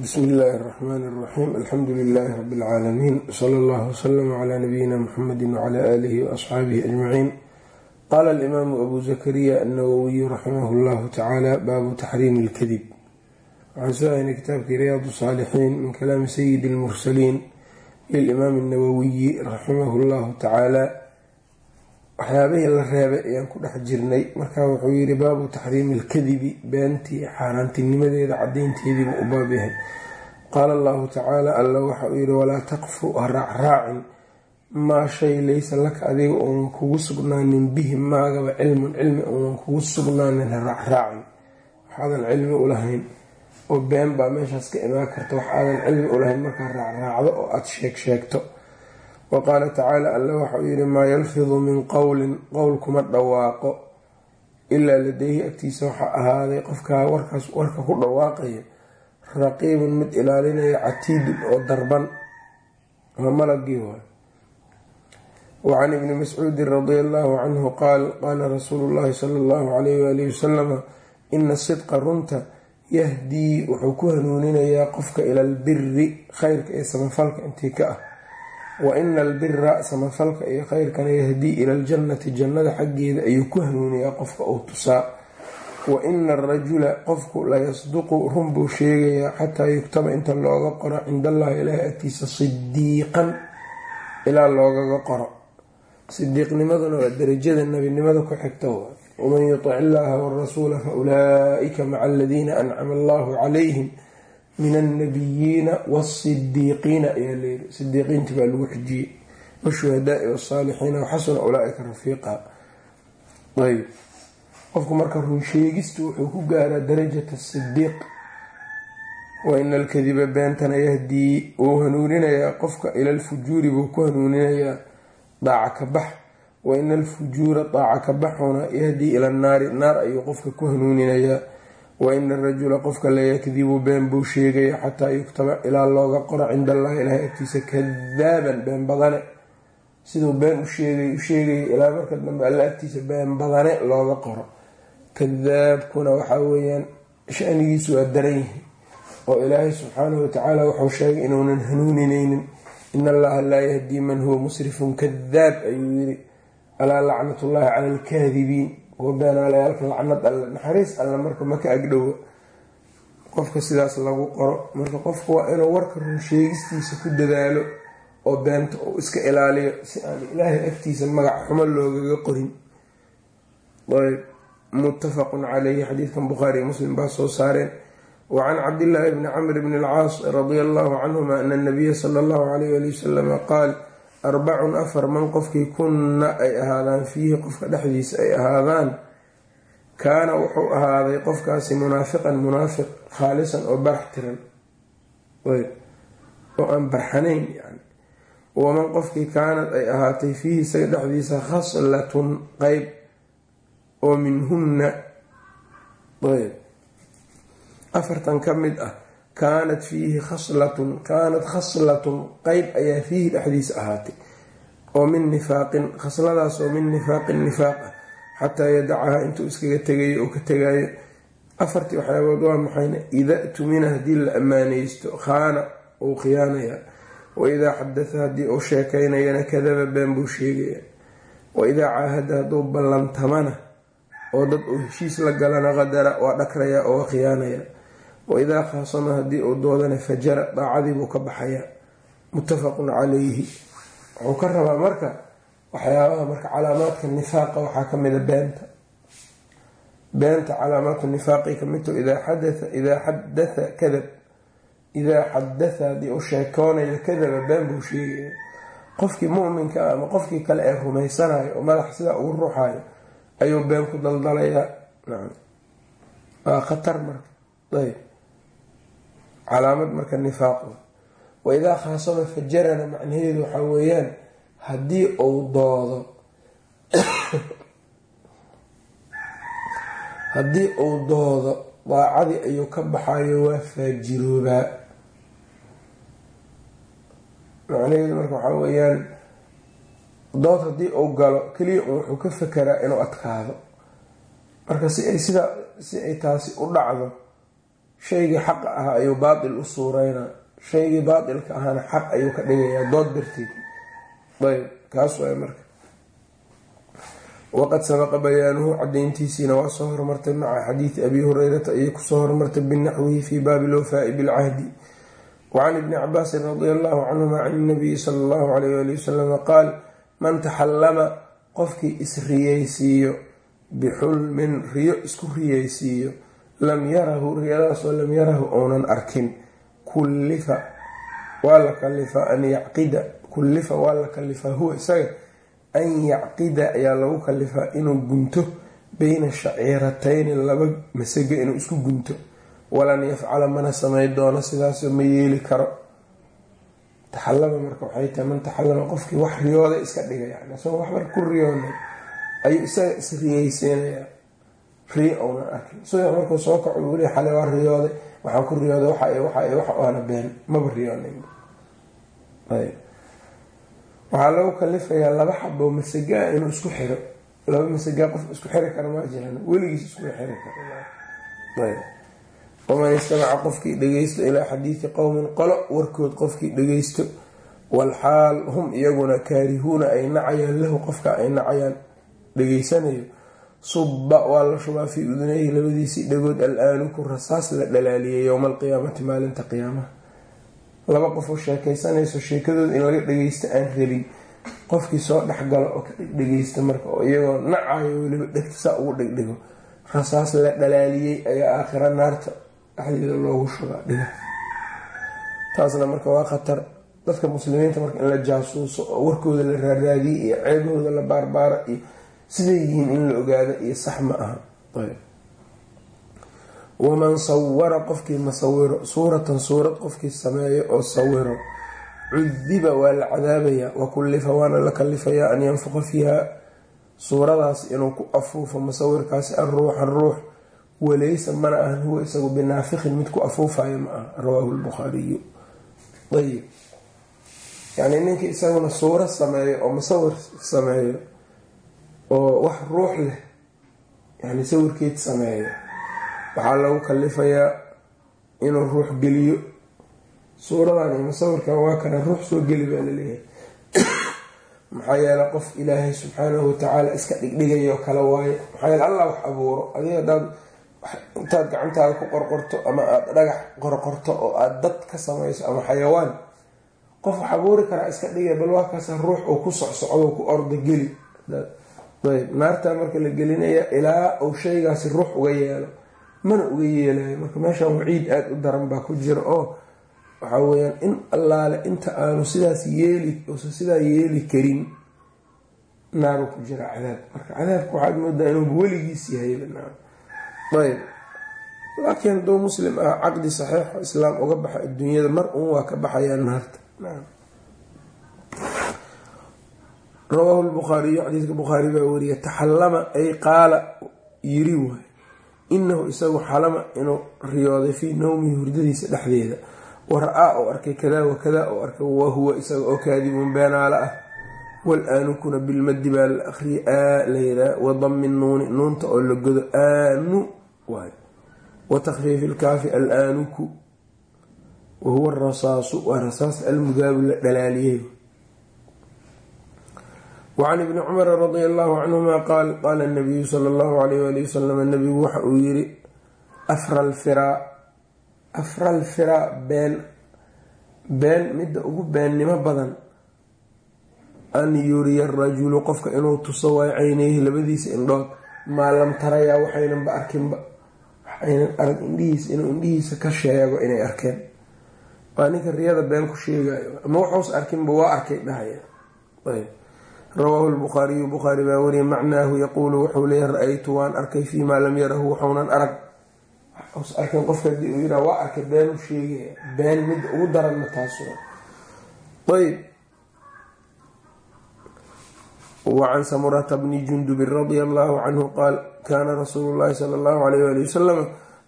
bsmi illaahi اraxmaan اraxiim alxamdu lilaahi rabi اlcaalamiin sala allah wslama cla nabiyina muxamedi wcla aalihi waasxaabihi ajmaciin qaala alimaamu abu zakariya annawowiyu raximah llahu tacaala baabu taxriimi اlkadib waxaan soo haynay kitaabkii riyaad saalixiin min kalaami sayidi اlmursaliin lilimaami اnawowiyi raximahu llahu tacaala waxyaabihii la reebay ayaan ku dhex jirnay. Markaa wuxuu yiri baabu taxriimi ilkadibi beentii xaaraantinimadeeda cadaynteediibuu u baab yahay. Qaala allahu tacaala alla waxa uu yihi walaa taqfu ha raacraacin maa shay laysa laka adiga uunan kugu sugnaanin bihi maagaba cilmun cilmi uunan kugu sugnaanin ha raacraacin waxaadan cilmi ulahayn oo been baa meeshaas ka imaan karta wax aadan cilmi ulahayn markaa raacraacdo oo aada sheeg sheegto wa qaala tacaala alla waxauu yihi maa yalfidu min qowlin qowl kuma dhawaaqo. Ilaa ladeyhi agtiisa waxaa ahaaday qofkaa warkaas warka ku dhawaaqaya raqiibun mid ilaalinaya catiidun oo darban. Waa malagii waay. Wacan ibni mascuudin radia allahu canhu qaal qaala rasuulu llahi sala allahu alayh waalihi wasalama ina sidqa runta yahdii wuxuu ku hanuuninayaa qofka ila albiri khayrka ee samafalka intii ka ah wa ina albira samafalka iyo khayrkana yahdii ila aljannati jannada xaggeeda ayuu ku hanuuniyaa qofka uu tusaa. Wa ina arajula qofku layasduqu run buu sheegayaa xataa yugtaba inta looga qoro cind allahi ilaahi agtiisa sidiiqan ilaa loogaga qoro. Sidiiqnimaduna waa darajada nebinimada ku xigta waman yutic illaaha warasuula fa ulaaika maca aladiina ancama allahu calayhim min alnabiyiina wasidiiqiina ayaa layiri sidiiqiintii baa lagu xijiyey washuhadaai wasaalixiina waxasuna ulaaika rafiiqa ayb qofku marka runsheegistu wuxuu ku gaaraa darajata sidiiq wa ina alkadiba beentana yahdii wuu hanuuninayaa qofka ila alfujuuri buu ku hanuuninayaa daaca ka bax wa ina alfujuura daaca ka baxuna yahdii ila naari naar ayuu qofka ku hanuuninayaa wa ina arajula qofka layakdibu been buu sheegaya xataa yuktaba ilaa looga qoro cinda allahi ilahay agtiisa kadaaban been badane. Siduu been usheegay u sheegaya ilaa marka dambe alla agtiisa been badane looga qoro. Kadaabkuna waxaa weeyaan shanigiisu waa daran yahay. Oo ilaahay subxaanahu watacaala wuxuu sheegay inuunan hanuunineynin in allaha laa yahdii man huwa musrifun kadaab ayuu yiri alaa lacnatullaahi cala alkaadibiin beenaalayaalka lacnad alle naxariis alle marka maka agdhowa qofka sidaas lagu qoro. Marka qofku waa inuu warka runsheegistiisa ku dadaalo oo beenta uu iska ilaaliyo si aan ilaahay agtiisa magac xumo loogaga qorin. Ayb muttafaqun caleyhi xadiidkan bukhaariiyo muslim baa soo saareen. Wa can cabdillaahi bni camr bni alcaas radia allahu canhuma ana anabiya sala allahu alayh ali wasalama qaal arbacun afar man qofkii kunna ay ahaadaan fiihi qofka dhexdiisa ay ahaadaan kaana wuxuu ahaaday qofkaasi munaafiqan munaafiq khaalisan oo barax tiran. Oo aan barxanayn yani waman qofkii kaanad ay ahaatay fiihi isaga dhexdiisa khaslatun qeyb oo minhunna. Afartan ka mid ah kaanat fiihi khaslatun kaanat khaslatun qeyb ayaa fiihi dhexdiisa ahaatay. oo min nifaaqin khasladaas oo min nifaaqin nifaaq ah xataa yadacahaa intuu iskaga tegayo oo ka tegaayo. Afartii waxyaabood waa maxayna ida tumina haddii la ammaaneysto khaana uu khiyaanaya. Wa idaa xadatha haddii uu sheekaynayana kadaba been buu sheegaya. Wa idaa caahada hadduu ballantamana oo dad uu heshiis la galana qadara waa dhakraya oo khiyaanaya waidaa khaasama haddii uu doodana fajara daacadiibuu ka baxaya. Muttafaqun calayhi. Wuxuu ka rabaa marka waxyaabaha marka calaamaadka nifaaqa waxaa kamida beenta. Beenta calaamaadka nifaaqi kamidto idaa xadatha idaa xadatha kadab idaa xadatha haddii uu sheekoonayo kadaba been buu sheegaya. Qofkii muminka ah ama qofkii kale ee rumaysanayo oo madax sidaa ugu ruuxayo ayuu been ku daldalayaa waa khatar marka. Ayb calaamad marka nifaaq wa idaa khaasama fajarana macnaheedu waxaa weeyaan haddii uu doodo. Haddii uu doodo daacadii ayuu ka baxayo waa faajiroobaa macnaheedu marka waxaa weeyaan dood haddii uu galo keliya un wuxuu ka fekeraa inuu adkaado. Marka si ay sidaa si ay taasi u dhacdo shaygii xaqa ahaa ayuu baatil u suureynaa shaygii baatilka ahaana xaq ayuu ka dhigayaa dood darteed. Ayb kaas waay marka. Waqad sabaqa bayaanuhu cadayntiisiina waa soo hormartay maca xadiidi abi hureyrata ayay ku soo hormartay binaxwihi fii baabi lwafaa'i bilcahdi. Wacan ibni cabaasin radia allahu canhuma can inabiyi sala allahu alayh ali wasalama qaal man taxallama qofkii isriyeysiiyo bixulmin riyo isku riyeysiiyo lam yarahu riyadaasoo lam yarahu ounan arkin. Kullifa waa la kalifaa an yacqida. Kullifa waa la kalifaa huwa isaga. An yacqida ayaa lagu kalifaa inuu gunto beyna shaciiratayni laba masage inuu isku gunto. Walan yafcala mana samay doono sidaasoo ma yeeli karo. Taxallama marka waxay tahay man taxallama qofkii wax riyooda iska dhiga yani isagoo waxba ku riyoonay ayuu isaga is riyeysiinayaa riyo ounan arkin subax markuu soo kaco weli xale waa riyooday. Waxaan ku riyooday waxa waxa waxa aana been. Maba riyoonin. Waxaa lagu kalifayaa laba xabo masagaa inuu isku xiro. Laba masagaa qof isku xiri kara ma jiraan. Weligiis isku xiri kara waman istamaca qofkii dhageysto ilaa xadiidi qowmin qolo warkood qofkii dhageysto walxaal hum iyaguna kaarihuuna ay nacayaan lahu qofka ay nacayaan dhageysanayo subba waa la shubaa fii udunayhi labadiisii dhagood al-aanuku rasaas la dhalaaliyay yowma alqiyaamati maalinta qiyaamaha laba qofoo sheekaysanayso sheekadooda in laga dhageysto aan rabin qofkii soo dhexgalo oo ka dhegdhegeysta marka oo iyagoo nacayo weliba dhegtisaa ugu dhegdhego. Rasaas la dhalaaliyey ayaa aakhira naarta dhexdeeda loogu shubaa dhiga. Taasna marka waa khatar. Dadka muslimiinta marka in la jaasuuso oo warkooda la raaraadiye iyo ceebahooda la baarbaara iyo siday yihiin in la ogaado iyo sax ma aha. Waman sawara qofkii masawiro suuratan suurad qofkii sameeyo oo sawiro cudiba waa la cadaabayaa wa kullifa waana la kalifayaa an yanfuqa fiiha. Suuradaas inuu ku afuufo musawirkaasi an ruuxan ruux. Walaysa mana ahan huwa isagu binaafiqin mid ku afuufayo ma aha. Rawaahu lbukhaariyu ayib yacnii ninkii isaguna suuro sameeyo oo musawir sameeyo oo wax ruux leh yani sawirkeed sameeyo. Waxaa lagu kalifayaa inuu ruux geliyo. Suuradan iyo musawirkan waa kana ruux soo geli baa la leeyahay maxaa yeele qof ilaahay subxaanahu watacaala iska dhigdhigayo kale waaye. Maxaa yeele allah wax abuuro. Adiga hadaad intaad gacantaada ku qorqorto ama aada dhagax qorqorto oo aada dad ka samayso ama xayawaan qof wax abuuri karaa iska dhigay bal waa kaasa ruux oo ku socsocdo ku orda geli ayb naartaa marka la gelinaya ilaa uu shaygaasi ruux uga yeelo mana uga yeelayo marka meeshan waciid aada u daran baa ku jira oo waxaa weyaan in allaale inta aanu sidaas yeeli uusan sidaa yeeli karin naaru ku jira cadaab. Marka cadaabka waxaad moodaa inuu weligiis yahayba ayb. Laakiin hadduu muslim ah caqdi saxiixo islaam uga baxa adduunyada mar uun waa ka baxayaa naarta rawaahu lbukhaariyu xadiidka bukhaari baa wariya taxallama ay qaala yiri waay inahu isagu xalama inuu riyooday fii nawmihi hurdadiisa dhexdeeda. Wa ra'aa oo arkay kadaa wa kadaa oo arkay wahuwa isaga oo kaadibun beenaala ah. Wal-aanukuna baa la akriyay aa layraa wadami nuuni nuunta oo la godo aanu waay. Wa takhfiifi ilkaafi al-aanuku wahuwa arasaasu waa rasaas almudaabu la dhalaaliyey wacan ibni cumara radia allahu canhuma qaal qaala nabiyu sala allahu alayh ali wasalam nabigu waxa uu yiri afra lfiraa afra lfiraa been been midda ugu beennimo badan an yuriya rajulu qofka inuu tuso waayo cayneyhi labadiisa indhood maa lam tarayaa waxaynanba arkinba waxaynan arag indhihiisa inuu indhihiisa ka sheego inay arkeen waa ninka riyada been ku sheegayo ama waxuusa arkinba waa arkay dhahaya rawaahu lbukhaariyu bukhaari baa wariyay macnaahu yaquulu wuxuu leeyahy ra'aytu waan arkay fii maa lam yarahu waxuunan arag. Arkin qofka haddii uu yiraa waa arkay beenu sheegaya been midda ugu daranna taasu ayb. Wacan samurata bni jundubin radia allahu canhu qaal kaana rasuulu llahi sala allahu alayh ali wasalam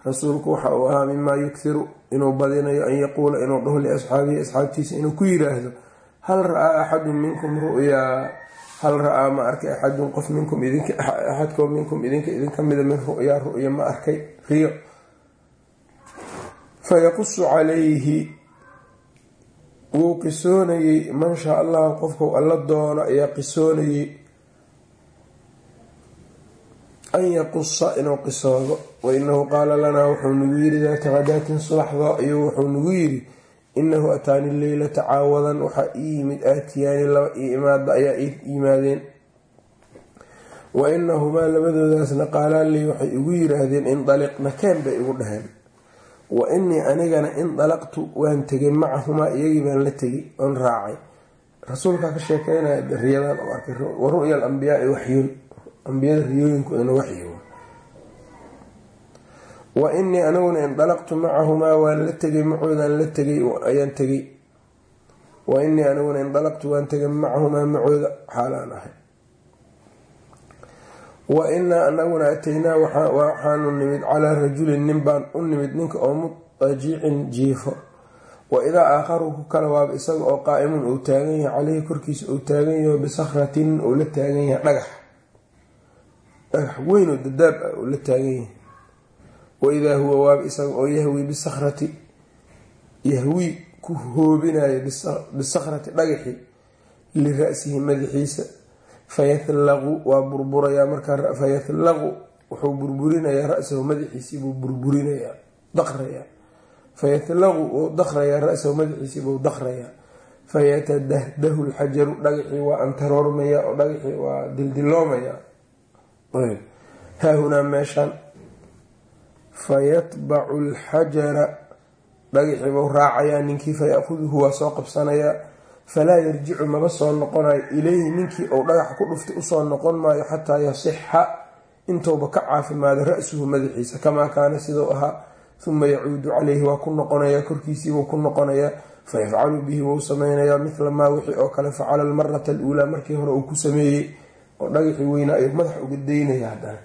rasuulku waxa uu ahaa mimaa yughiru inuu badinayo an yaquula inuu dhaho liasxaabihi asxaabtiisa inuu ku yiraahdo hal ra'aa axadun minkum ru'yaa hal ra'aa ma arkay axadun qof minkum axadkoo minkum idinka idinka mida min ru'yaa ru'ya ma arkay riyo. Fayaqusu calayhi wuu qisoonayey man shaa allahu qofkau alla doono ayaa qisoonayey. An yaqusa inuu qisoodo wainahu qaala lanaa wuxuu nagu yiri daata qadaatin subaxdo ayuu wuxuu nagu yiri inahu ataani leylata caawadan waxaa ii yimid aatiyaani laba io imaada ayaa ii yimaadeen. wa inahumaa labadoodaasna qaalaan lii waxay igu yiraahdeen indaliqna keen bay igu dhaheen. wa inii anigana indalaqtu waan tegay macahumaa iyagii baan la tegay oon raacay rasuulkaa ka sheekeynaya riyadan u arkay wa ru'ya alambiyaai waxyun ambiyada riyooyinkoodana waxyi wa inii aniguna indalaqtu macahumaa waan la tegay macoodaan la tegay ayaan tegay wa inii aniguna indalaqtu waan tegay macahumaa macooda xaalaan ahay. Wa inaa anaguna ataynaa waxaanu nimid calaa rajulin nin baan u nimid ninka oo mudajicin jiifo. Wa idaa aakharu ku kala waaba isaga oo qaa'imun uu taagan yahay caleyhi korkiisa uu taagan yaho bisakhratin uu la taagan yahay dhagax. Dhagax weyn oo dadaab ah uu la taagan yahay waidaa huwa waaba isaga oo yahwi bisakhrati yahwii ku hoobinayo bisakhrati dhagaxi lira'sihi madaxiisa fayatlaqu waa burburayaa markaa fayatlaqu wuxuu burburinayaa ra-sahu madaxiisiibuu burburinayaa daqrayaa fayatlaqu wuu daqrayaa ra-sahu madaxiisiibuu daqrayaa fayatadahdahu lxajaru dhagaxii waa antaroormayaa oo dhagaxii waa dildiloomayaa haahunaa meeshaan fayatbacu alxajara dhagaxiibuu raacayaa ninkii fayahuduhu waa soo qabsanayaa falaa yarjicu maba soo noqonayo ileyhi ninkii uu dhagaxa ku dhuftay u soo noqon maayo xataa yasixa. Intuuba ka caafimaado ra-suhu madaxiisa kamaa kaana siduu ahaa. Uma yacuudu caleyhi waa ku noqonayaa korkiisiibuu ku noqonayaa fayafcalu bihi wuu sameynayaa mithla maa wixii oo kale facala almarata aluulaa markii hore uu ku sameeyey. Oo dhagaxii weynaa ayuu madax uga daynaya haddana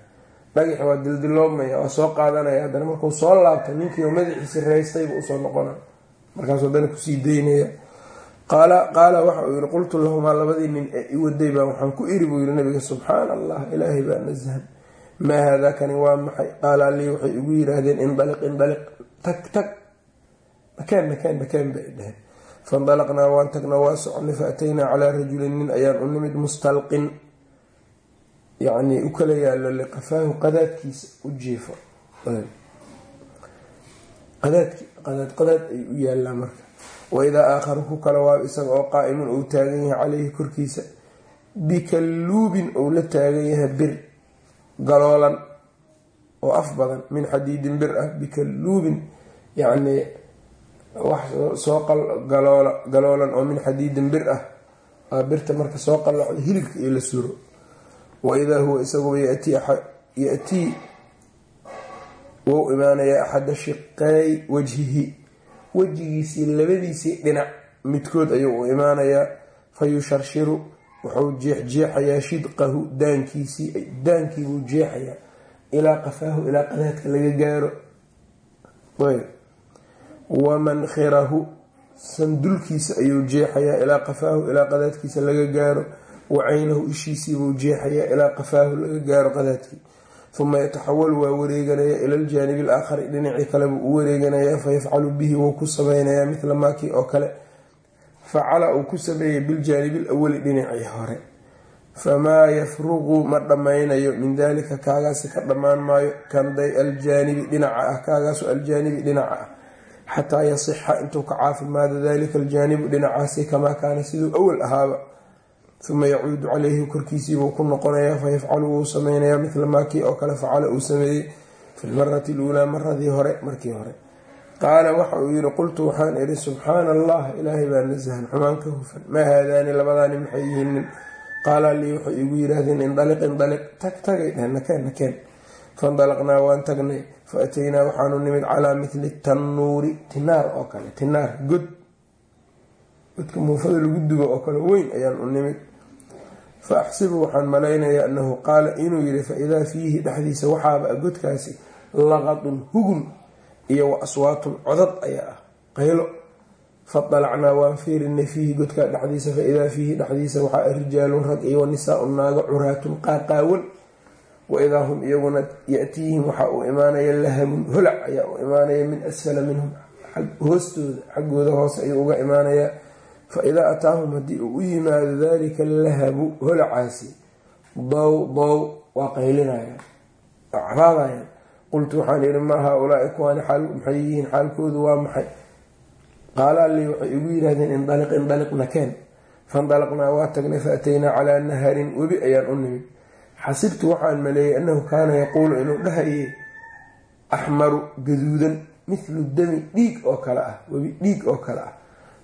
dhagaxi waa dildiloomaya waa soo qaadanaya. Haddana markuu soo laabta ninkii madaxiisi reystayba u soo noqona markaasuu haddana ku sii daynaya. Qaala waxa uu yihi qultu lahumaa labadii nin ee iwaday baa waxaan ku iri buu yihi nabiga subxaana allah ilaahay baa nasahan maa haadaa kani waa maxay? Qaala lii waxay igu yiraahdeen indaliq indaliq tag tag. Makeen makeen makeen bay dheheen faindalaqnaa waan tagnaa waa soconay fa ataynaa calaa rajulin nin ayaan u nimid mustalqin yacnii u kala yaalo liqafaahu qadaadkiisa u jiifo. Qadaad qadaad ay u yaalaa marka. Waidaa aakharu ku kala waab isaga oo qaa'imun uu taagan yahay caleyhi korkiisa bikalluubin uu la taagan yahay bir galoolan oo af badan min xadiidin bir ah bikalluubin yacnii wax soo galoolan oo min xadiidin bir ah. Birta marka soo qallacdo hilibka iyo la suro waidaa huwa isaguba yatii wou imaanayaa axada shiqaay wajhihi. Wejigiisii labadiisii dhinac midkood ayuu u imaanayaa. Fa yusharshiru wuxuu jeexjeexayaa shidqahu daankiisii daankiibuu jeexayaa. Ilaa qafaahu ilaa qadaadka laga gaaro. Wa mankhirahu sandulkiisa ayuu jeexayaa. Ilaa qafaahu ilaa qadaadkiisa laga gaaro wa caynahu ishiisiibuu jeexayaa ilaa qafaahu laga gaaro qadaadkii. Uma yataxawalu waa wareeganaya ila aljaanibi alaakhari dhinacii kale buu u wareeganayaa fayafcalu bihi wuu ku sameynayaa mithla maakii oo kale. Facala uu ku sameeyay biljaanibi alawali dhinacii hore. Famaa yafruqu ma dhammaynayo min dalika kaagaasi ka dhammaan maayo kanday aljaanibi dhinaca ah kaagaasu aljaanibi dhinaca ah. Xataa yasixa intuu ka caafimaado dalika aljaanibu dhinacaasi kamaa kaana siduu awal ahaaba uma yacuudu caleyhi korkiisiibuu ku noqonayaa fayafcalu wuu sameynayaa mithla maakii oo kale facala uu sameeyey fi lmarati luulaa maradii hore markii hore qaala waxa uu yihi qultu waxaan idhi subxaana allah ilaahay baa nasahan xumaan ka hufan maa haadaani labadaani maxay yihiinin qaala lii waxay igu yidhaahdeen indaliq indaliq tag tagay dheh nakeen nakeen faindalaqnaa waan tagnay fa waxaanu nimid calaa mithli tannuuri tinaar oo kale tinaar god godka muufada lagu dubo oo kale weyn ayaan u nimid fa axsibu waxaan malaynayaa annahu qaala inuu yidhi fa idaa fiihi dhexdiisa waxaaba godkaasi laqadun hugun iyo wa aswaatun codad ayaa ah qaylo fadalacnaa waan fiirinay fiihi godkaa dhexdiisa fa idaa fiihi dhexdiisa waxaa rijaalun rag iyo wanisaaun naago curaatun qaaqaawan waidaa hum iyaguna yatiihim waxaa uu imaanaya lahabun holac ayaa u imaanaya min asfala minhum hoostooda xaggooda hoose ayuu uga imaanayaa fa idaa ataahum haddii uu u yimaado dalika allahabu holacaasi dow dow waa qaylinaya cabaadaya qultu waxaan ihi maa haa-ulaai maxay yihiin? Xaalkoodu waa maxay? Qaala lii waxay igu yidhahdeen indaliq indaliq nakeen faindalaqnaa waa tagnay fa ataynaa calaa naharin webi ayaan u nimid. Xasibtu waxaan maleeyay annahu kaana yaquulu inuu dhahayay axmaru gaduudan mithlu dami dhiig oo kale ah webi dhiig oo kale ah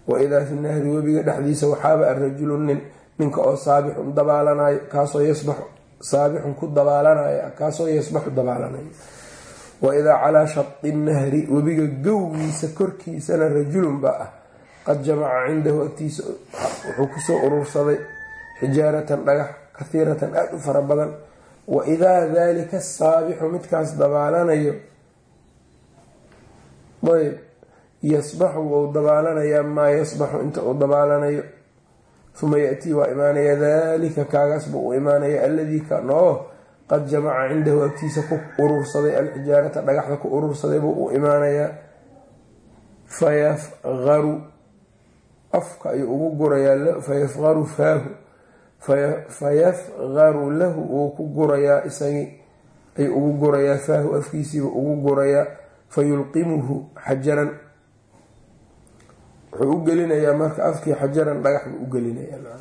wa idaa fi nahri webiga dhexdiisa waxaaba arajulu nin ninka oo saabixun dabaalanayo kaasoo yasbaxu saabixun ku dabaalanaya kaasoo yasbaxu dabaalanayo. Wa idaa calaa shadi nahri webiga gowgiisa korkiisana rajulun baa ah. Qad jamaca cindahu agtiisa wuxuu ku soo urursaday xijaaratan dhagax kahiiratan aada u fara badan. Wa idaa dalika saabixu midkaas dabaalanayo ayb yasbaxu wou dabaalanayaa maa yasbaxu inta uu dabaalanayo uma yatii waa imaanaya dalika kaagaas buu u imaanaya alladii kanoo qad jamaca cindahu agtiisa ku urursaday alxijaarata dhagaxda ku urursaday buu u imaanayaa. Fayafqaru afka ayuu ugu gurayaa fayafqaru faahu fayafqaru lahu wuu ku gurayaa isagii ayuu ugu gurayaa faahu afkiisiiba ugu gurayaa. Fayulqimuhu xajaran wuxuu u gelinayaa marka afkii xajaran dhagax buu u gelinayaa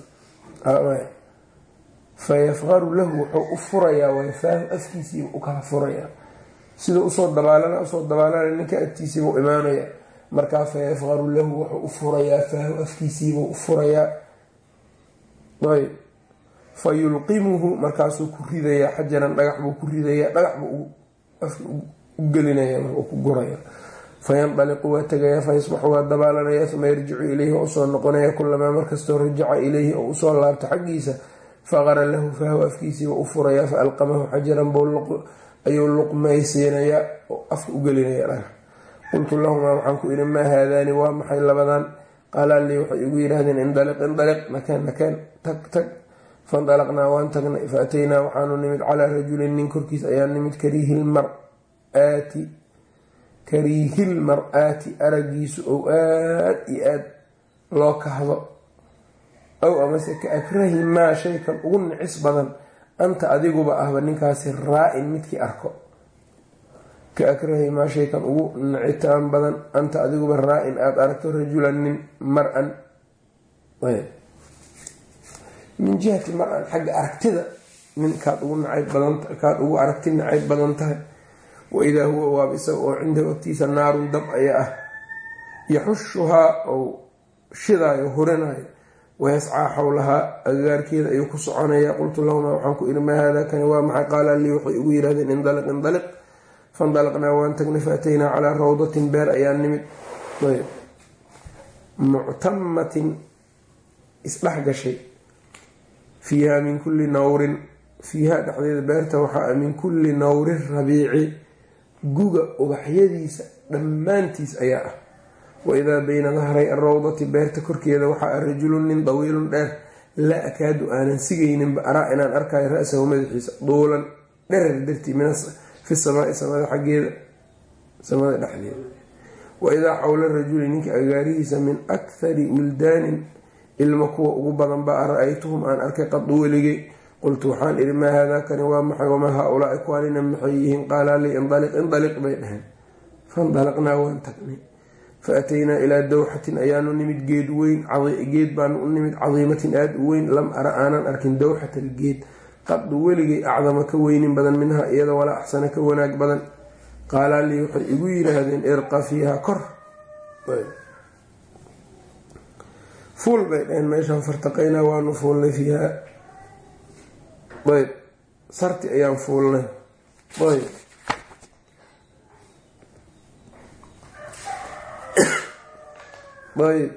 fayafqaru lahu wuxuu u furayaa wayfaahu afkiisiiba u kala furayaa. Sida u soo dabaalana u soo dabaalana ninka agtiisiibuu imaanaya markaa fayafqaru lahu wuxuu u furayaa faahu afkiisiibuu u furayaa. Ayb fayulqimuhu markaasuu ku ridayaa xajaran dhagax buu ku ridayaa dhagax buu u gelinaya markuu ku guraya fayandaliqu waa tegaya fayasbaxu waa dabaalanaya uma yarjicu ilayhi oo u soo noqonaya kulamaa markastoo rajaca ilayhi oo u soo laabto xaggiisa faqara lahu fahw afkiisiiba u furayaa fa alqamahu xajaran ayuu luqmaysiinayaa oo afka u gelinaya dhagax qultu lahumaa waxaan ku idhi maa haadaani waa maxay labadan qaalaa waxay igu yidhaahdeen indaliq indaliq nakeen nakeen tag tag faindalaqnaa waan tagnay fa waxaanu nimid calaa rajulin nin korkiis ayaa nimid kariihil mar-aati kariihil mar-aati aragiisu ou aad iyo aad loo kahdo. Ow amase ka akrahi maa shaykan ugu nicis badan anta adiguba ahba ninkaasi raa-in midkii arko. Ka akrahi maa shaykan ugu nicitaan badan anta adiguba raa-in aada aragto rajulan nin mar-an. Min jihati mar-an xagga aragtida nin kaad ugu nacayb badankaad ugu aragti nacayb badan tahay waidaa huwa waaba isaga oo cindahu agtiisa naarun dab ayaa ah. Yaxushuhaa ou shidaayo hurinayo wayascaa xowlahaa agagaarkeeda ayuu ku soconaya. Qultu lahumaa waxaan ku ihi maa haadaa kani waa maxay? Qaala lii waxay igu yidhahdeen indaliq indaliq faindalaqnaa waan tagnay faataynaa calaa rawdatin beer ayaa nimid. Muctamatin isdhex gashay. Fiiha min kulli nawrin. Fiiha dhexdeeda beerta waxaa min kulli nawri rabiici guga ubaxyadiisa dhammaantiis ayaa ah. Waidaa bayna dahray arawdati beerta korkeeda waxaa rajulun nin dawiilun dheer laa akaadu aanan sigayninba araa inaan arkayo ra-sahu madaxiisa duulan dherer dartii fi samaai samada xaggeeda samada dhexdeeda. Waidaa xowla rajuli ninka agaarihiisa min akhari wildaanin ilmo kuwa ugu badan baa ra'aytuhum aan arkay qadu weligay qultu waxaan idhi maa haadaa kani waa maxay wamaa haa-ulaai kuwaanina maxay yihiin qaalaa lii indaliq indaliq bay dhaheen faindalaqnaa waan tagnay fa ataynaa ilaa dawxatin ayaanu nimid geed weyn geed baanu u nimid cadiimatin aada u weyn lam ara aanan arkin dawxatan geed qadu weligay acdama ka weynin badan minhaa iyada walaa axsana ka wanaag badan qaalaa lii waxay igu yiraahdeen irqa fiiha kor fuul bay dhaheen meeshaan fartaqaynaa waanu fuulnay fiiha ayb sarti ayaan fuulnay. Ayb ayb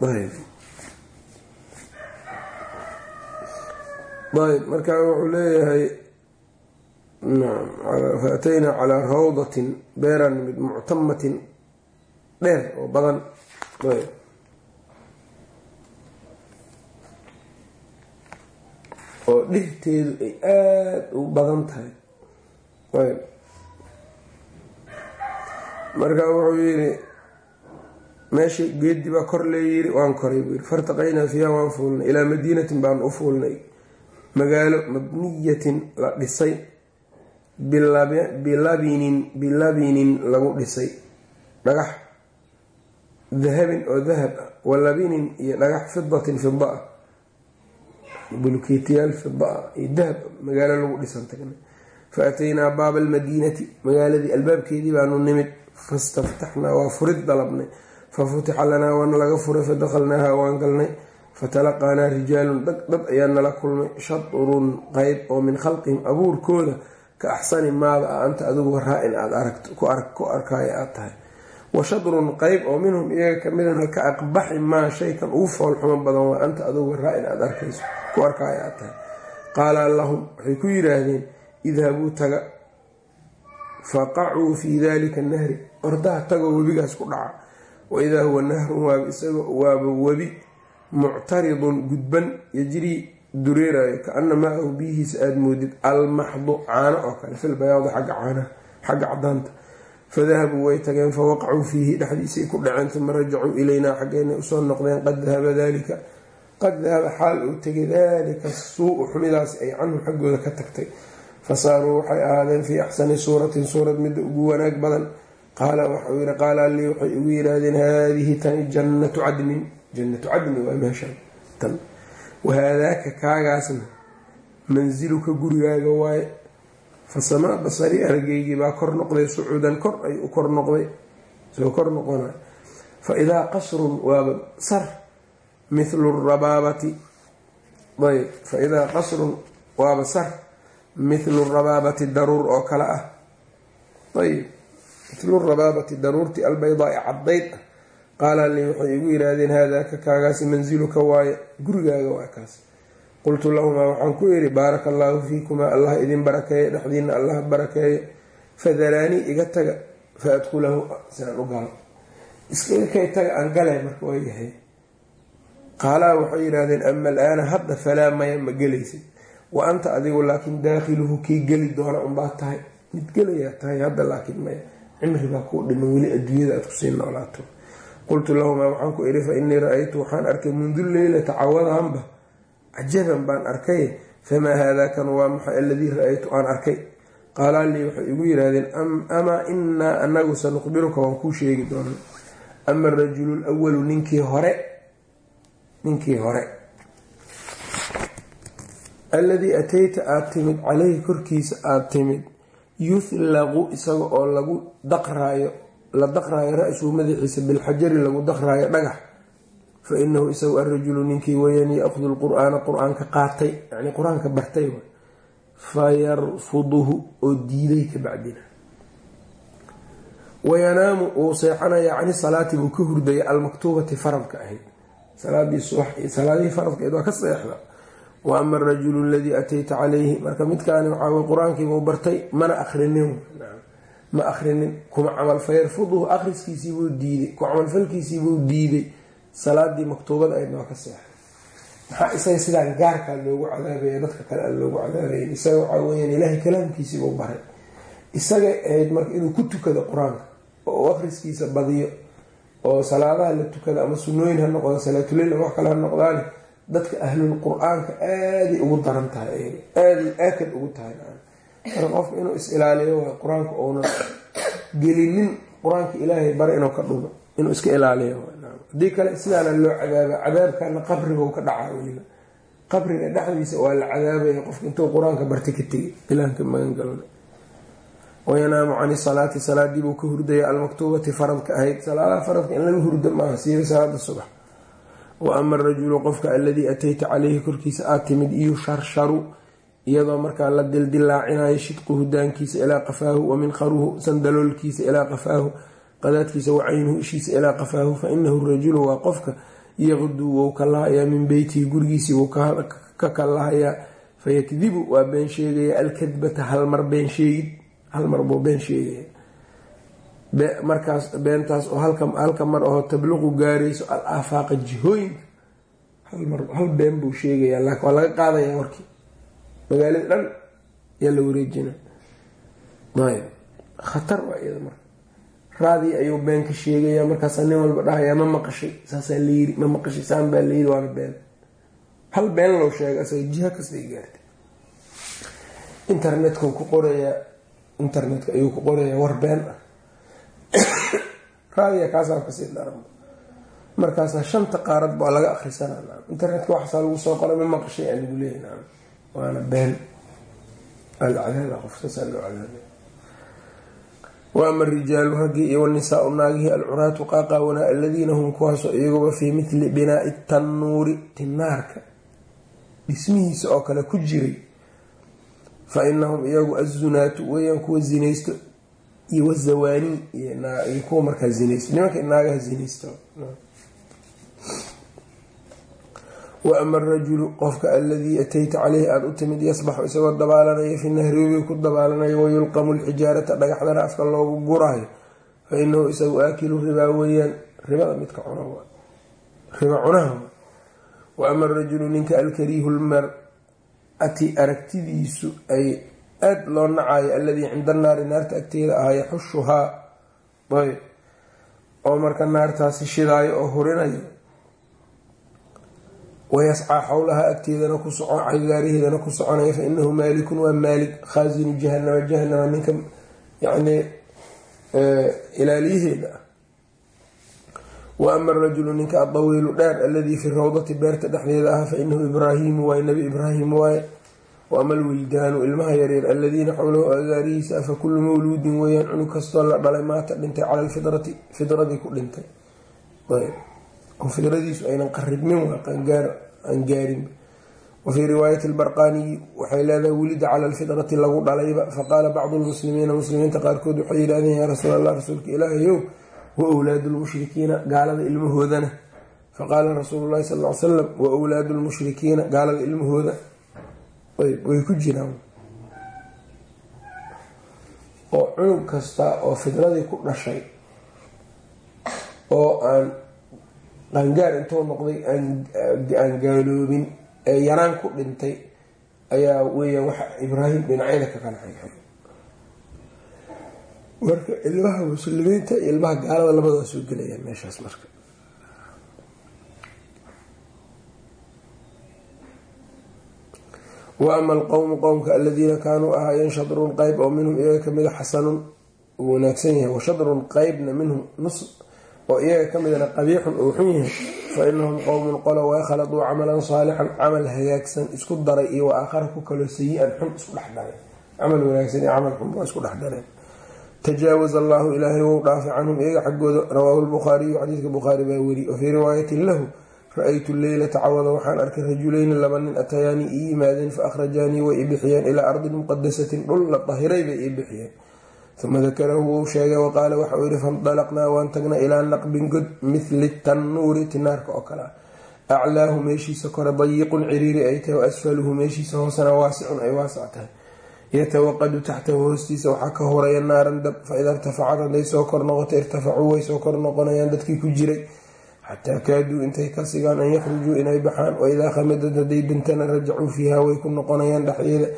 ayb ayb markaa wuxuu leeyahay fa ataynaa calaa rawdatin beeraan nimid muctamatin dheer oo badan. Ayb. Oo dhirteedu ay aada u badan tahay. Marka wuxuu yidhi meesha geedi baa kor leeyiri waan koray. Buu yiri fartaqaynaa fiiha waan fuulnay ilaa madiinatin baan u fuulnay. Magaalo mabniyatin la dhisay bilabinin bilabinin lagu dhisay. Dhagax dahabin oo dahab ah. Wa iyo dhagax fidatin fida ah. Bulkeetiyaal fida ah iyo dahab magaalo lagu dhisan tagnay fa ataynaa baaba almadiinati. Magaaladii albaabkeedii baanu nimid. Fastaftaxnaa waa furid dalabnay. Fafutixa lanaa waana laga furay fadakhalnaaha waan galnay. Fatalaqaanaa rijaalun dad ayaa nala kulmay. Shadrun qeyb oo min khalqihim abuurkooda ka axsani maada a anta adigu waraa-in aad ku arkaayo aad tahay. Wa shadrun qeyb oo minhum iyaga kamidana ka aqbaxi maa shaykan ugu foolxumo badan waa anta adigu waraa-in aad arkayso ku arkaayo aad tahay. Qaala lahum waxay ku yiraahdeen idhabuu taga faqacuu fii dalika nahri. Ordaha tagoo webigaas ku dhaca. Waidaa huwa nahrun waaba isaga waaba webi muctaridun gudban yajrii dureerayo kaana maa-ahu biyihiisa aada moodid almaxdu caano oo kale filbayaadi xagga caanaha xagga cadaanta fadahabuu way tageen fawaqacuu fiihi dhexdiisay ku dhaceen uma rajacuu ilaynaa xaggeynay u soo noqdeen qad dahaba dalika qad dahaba xaal uu tegay dalika suu-u xumidaasi ay canhum xaggooda ka tagtay. Fasaaruu waxay ahaadeen fii axsani suuratin suurad midda ugu wanaag badan. Qaala waxau yii qaala lii waxay igu yiraahdeen haadihi tani jannatu cadnin jannatu cadni waa meeshan tan wahaadaaka kaagaasna mansiluka gurigaaga waaye fasamaa basari argeygii baa kor noqday sucuudan kor ay u kor noqday soo kor noqona fa idaa qasrun waaba sar mithlu rabaabati ayb fa qasrun waaba sar mithlu rabaabati daruur oo kale ah ayb mithlu rabaabati daruurtii albaydaai caddayd ah qaala lii waxay igu yiraahdeen haadaaka kaagaasi mansiluka waaye gurigaaga waa kaas. Qultu lahumaa waxaan ku yidhi baaraka allaahu fiikumaa allah idin barakeeye dhexdiina allah barakeeye. Fadaraanii iga taga fa adkulahu siaan u galo iskaga kay taga aan galay marka waayahay qaalaa waxay yidhaahdeen ama alaana hadda falaa maya ma gelaysid. Wa anta adigu laakiin daakhiluhu kii geli doona unbaa tahay. Mid gelayaa tahay hadda laakiin maya. Cimri baa kuu dhiman weli adduunyada aad ku sii noolaato qultu lahumaa waxaan ku idhi fa innii ra'aytu waxaan arkay mundu leylata cawadaanba cajaban baan arkay famaa haadakan waa maxay aladii ra'aytu aan arkay? Qaalaa lii waxay igu yidhaahdeen amaa inaa anagu sanuqbiruka waan kuu sheegi doona ama arajulu lwalu ninkii hore ninkii hore. Alladii atayta aada timid caleyhi korkiisa aada timid yuhlaqu isaga oo lagu daqraayo la daqraayo ra-suu madaxiisa bilxajari lagu daqraayo dhagax fa inahu isagu arajulu ninkii weyaan yaahudu lqur-aana qaatay yani qur'aanka bartay fa yarfuduhu oo diiday ka bacdina. Wayanaamu wuu seexanayaa cani salaati buu ka hurdaya almaktuubati faradka ahayd. Salaadihii faradkaeed waa ka seexda. Wa ama arajulu aladii atayta calayhi marka midkaani waxaa qur'aankiibuu bartay mana akrinin ma akrinin kuma camal fayarfuduhu akhriskiisiibuu diiday ku camalfalkiisiibuu diiday. Salaadii maktuubada aydna waa ka seexay maxaa isaga sidaan gaarkaa loogu cadaabaya dadka kale aan loogu cadaabayn isaga waxaa weyaan ilaahay kalaamkiisiibuu baray. Isagay ahayd marka inuu ku tukado qur'aanka oo uu akhriskiisa badiyo oo salaadaha la tukada ama sunnooyin ha noqdo salaatuleyl ama wax kale ha noqdaane dadka ahlul qur'aanka aaday ugu daran tahay aaday aakad ugu tahay qofka inuu is-ilaaliyo waa qur'aanka uunan gelinin qur'aanka ilaahay bare inuu ka dhumo inuu iska ilaaliyo. Haddii kale sidaana loo cadaaba cadaabkana qabriga ka dhacaa weliba. Qabriga dhexdiisa waa la cadaabaya qofka intuu qur'aanka barta ka tegay ilaanka magangalna wayanaamu cani salaati salaadiibuu ka hurdaya almaktuubati faradka ahayd. Salaadaha faradka in laga hurdo maaha siiba salaada subax. Wa ama arajulu qofka aladii atayta caleyhi korkiisa aad timid yusharsharu iyadoo markaa la dildilaacinayo shidquhu daankiisa ilaa qafaahu wa minqaruhu sandaloolkiisa ilaa qafaahu qadaadkiisa wa caynuhu ishiisa ilaa qafaahu fa inahu rajulu waa qofka yaqduu wou ka lahayaa min beytihi gurigiisii wuu ka kallahayaa fayakdibu waa been sheegaya alkadbata halmar been sheegid halmar buu been sheegaya. Markaas beentaas oo halka mar oo tabluqu gaarayso al aafaaqa jihooyinka hal been buu sheegaya waa laga qaadaya warkii magaalada dhan yaa la wareejina. Ayb khatar waa iyada marka. Raadii ayuu been ka sheegaya markaasaa nin walba dhahayaa ma maqashay? Saasaa layiri ma maqashay? Saan baa layiri waana been. Hal been loo sheega asaga jiha kastay gaartay. Internetka ku qorayaa internetka ayuu ku qorayaa war been ah. Raadiya kaasaa ka sii daran markaasaa shanta qaarad baa laga akrisanaa internetka waxaasaa lagu soo qoray ma maqashay? Aa lagu leeyahy waana been alcadaaba qof saasaa loo cadaabay waama arijaalu raggii iyo wanisaau naagihii alcuraatu qaaqaawanaa aladiina hum kuwaasoo iyaguba fii mithli binaai tannuuri tinaarka dhismihiisa oo kale ku jiray fa inahum iyagu azunaatu weyaan kuwa zinaysto iyo wazawaanii iyo kuwa markaa zinaysto nimanka naagaha zinaysto wa ama arajulu qofka aladii atayta caleyhi aada u timid yasbaxu isagoo dabaalanaya fi nahri webiga ku dabaalanayo wayulqamu lxijaarata dhagaxdana afka loogu guraayo fa inahu isagu aakilu ribaa weeyaan. Ribada midka cuna riba cunaha wa ama arajulu ninka alkariihu lmar-ati aragtidiisu ay aada loo nacayo alladii cinda naari naarta agteeda ahaa yaxushuhaa. Ayb oo marka naartaasi shidaayo oo hurinayo wayascaa xowlaha agteedana ku soco cagaaraheedana ku soconaya fa inahu maalikun waa maalik khaasinu jahanama jahanama ninka yani ilaaliyaheeda ah wa ama arajulu ninka adawiilu dheer alladii fi rawdati beerta dhexdeeda ah fa inahu ibraahiimu waaye nabi ibraahim waaye wa ama alwildaanu ilmaha yaryar aladiina xowlahu agaarihiisa afa kullu mawluudin weeyaan cunug kastoo la dhalay maata dhintay cala alfidrati fidradii ku dhintay fidradiisu aynan qaribmin waa qaangaar aan gaarin. Wafii riwaayati lbarqaaniyi waxay leedahay wulida cala alfidrati lagu dhalayba. Faqaala bacdu lmuslimiina muslimiinta qaarkood waxay yidhahdeen yaa rasuul allah rasuulka ilaahayow wa wlaadu lmushrikiina gaalada ilmahoodana. Faqaala rasuulu llahi sal l salam wa wlaadu lmushrikiina gaalada ilmahooda way ku jiraan. Oo cunug kasta oo fidradii ku dhashay oo aan qaangaar intuu noqday aan gaaloobin ee yaraan ku dhintay ayaa weeyaan waxa ibraahim dhinacyada ka xayxay marka ilmaha muslimiinta iyo ilmaha gaalada labada waa soo gelayaan meeshaas marka. Wa ama alqowmu qowmka aladiina kaanuu ahaayeen shadrun qeyb oo minhum iyaga kamida xasanun wanaagsan yahay. Wa shadrun qeybna minhum nus oo iyaga ka midana qabiixun uu xun yahay fa inahum qowmun qolo waa khaladuu camalan saalixan camal hagaagsan isku daray iyo wa aakhara ku kaloo sayi-an xun isku dhex daray camal wanaagsan iyo camal xun waa isku dhex dareen. Tajaawaza allaahu ilaahay wou dhaafay canhum iyaga xaggooda rawaahu lbukhaariyu xadiidka bukhaari baa weri wa fii riwaayatin lahu ra'aytu leylata cawada waxaan arkay rajuleyni laba nin atayaanii ii yimaadeen fa akhrajaanii way i bixiyeen ilaa ardin muqadasatin dhul la dahiray bay ii bixiyeen uma dakarahu wuu sheegay waqaala waxa uu yihi fandalaqnaa waan tagnay ilaa naqbin god mithli tannuuri tinaarka oo kale ah aclaahu meeshiisa kore dayiqun ciriiri ay tahay wa asfaluhu meeshiisa hoosena waasicun ay waasac tahay yatawaqadu taxtahu hoostiisa waxaa ka horaya naaran dab fa ida irtafacad hadday soo kor noqoto irtafacuu way soo kor noqonayaan dadkii ku jiray xataa kaaduu intay ka sigaan an yakhrujuu inay baxaan waidaa khamadad hadday dantana rajacuu fiiha way ku noqonayaan dhexdeeda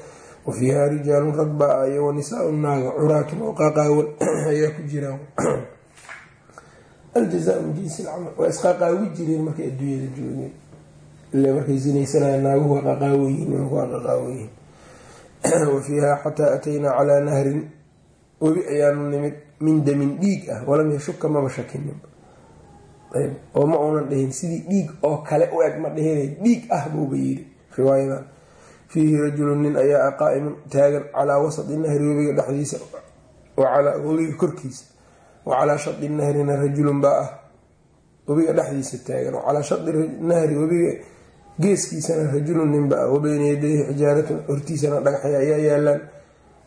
wa fiiha rijaalun rag baa iyo wanisaa naaga curaatun oo qaqaawan ayaa ku jiraan aljaza min jinsi lcamal waa isqaqaawi jireen markay adduunyada joogeen ile markay sinaysanaya naaguhu waa qaqaawayihin nimanku waa qaqaawayihin wa xataa ataynaa calaa nahrin webi ayaanu nimid min damin dhiig ah walam yashuka maba shakinin oo ma uunan dhihin sidii dhiig oo kale u eg ma dhihin dhiig ah buuba yiri riwaayadan fiihi rajulun nin ayaa qaa'imun taagan calaa wasati nahri webiga dhexdiisa webiga korkiisa wa calaa shadi nahrina rajulun baa ah. Webiga dhexdiisa taagan wacalaa shadi nahri webiga geeskiisana rajulun ninba ah. Wabeyna yadayhi xijaaratun hortiisana dhagaxya ayaa yaalaan.